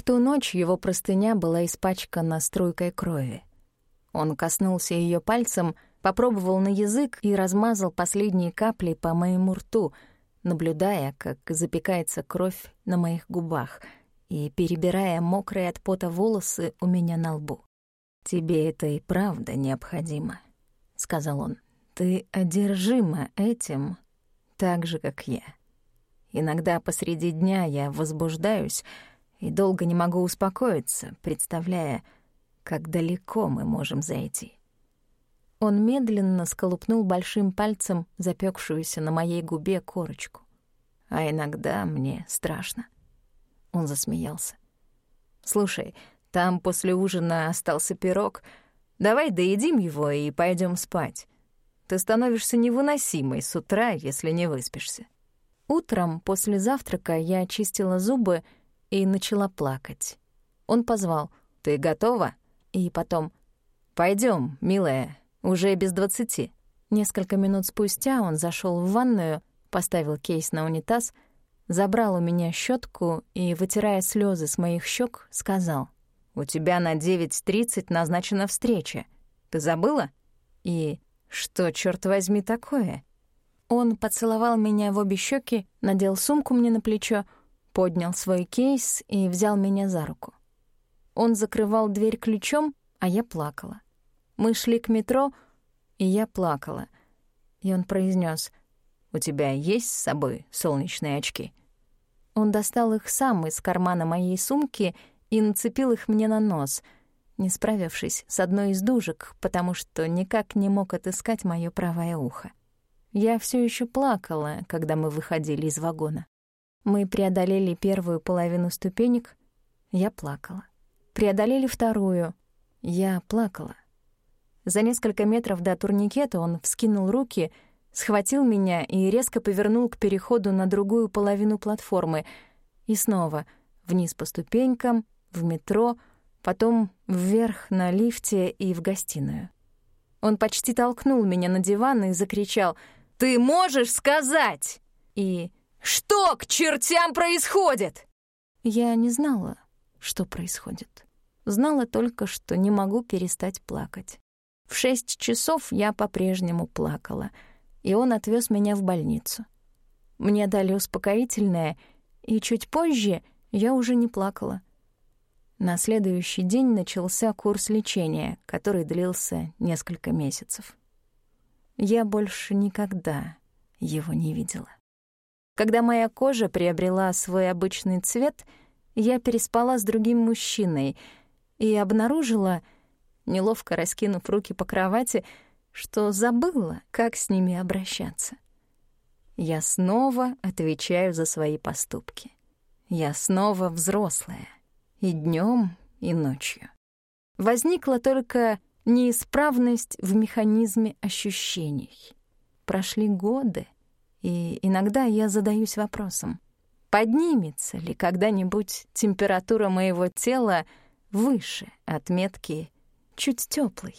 В ту ночь его простыня была испачкана струйкой крови. Он коснулся ее пальцем, попробовал на язык и размазал последние капли по моему рту, наблюдая, как запекается кровь на моих губах и перебирая мокрые от пота волосы у меня на лбу. «Тебе это и правда необходимо», — сказал он. «Ты одержима этим, так же, как я. Иногда посреди дня я возбуждаюсь и долго не могу успокоиться, представляя, как далеко мы можем зайти». Он медленно сколупнул большим пальцем запекшуюся на моей губе корочку. А иногда мне страшно. Он засмеялся. «Слушай, там после ужина остался пирог. Давай доедим его и пойдем спать. Ты становишься невыносимой с утра, если не выспишься». Утром после завтрака я очистила зубы и начала плакать. Он позвал «Ты готова?» И потом «Пойдём, милая, уже без двадцати». Несколько минут спустя он зашел в ванную, поставил кейс на унитаз, забрал у меня щетку и, вытирая слезы с моих щек, сказал — у тебя на 9.30 назначена встреча. Ты забыла? И что, черт возьми, такое?» Он поцеловал меня в обе щеки, надел сумку мне на плечо, поднял свой кейс и взял меня за руку. Он закрывал дверь ключом, а я плакала. Мы шли к метро, и я плакала. И он произнес: «У тебя есть с собой солнечные очки?» Он достал их сам из кармана моей сумки и нацепил их мне на нос, не справившись с одной из дужек, потому что никак не мог отыскать моё правое ухо. Я всё ещё плакала, когда мы выходили из вагона. Мы преодолели первую половину ступенек, я плакала. Преодолели вторую, я плакала. За несколько метров до турникета он вскинул руки, схватил меня и резко повернул к переходу на другую половину платформы. И снова вниз по ступенькам, в метро, потом вверх на лифте и в гостиную. Он почти толкнул меня на диван и закричал «Ты можешь сказать?» и «Что к чертям происходит?» Я не знала, что происходит. Знала только, что не могу перестать плакать. В шесть часов я по-прежнему плакала, и он отвез меня в больницу. Мне дали успокоительное, и чуть позже я уже не плакала — на следующий день начался курс лечения, который длился несколько месяцев. Я больше никогда его не видела. Когда моя кожа приобрела свой обычный цвет, я переспала с другим мужчиной и обнаружила, неловко раскинув руки по кровати, что забыла, как с ними обращаться. Я снова отвечаю за свои поступки. Я снова взрослая и днем, и ночью. Возникла только неисправность в механизме ощущений. Прошли годы, и иногда я задаюсь вопросом, поднимется ли когда-нибудь температура моего тела выше отметки чуть теплый.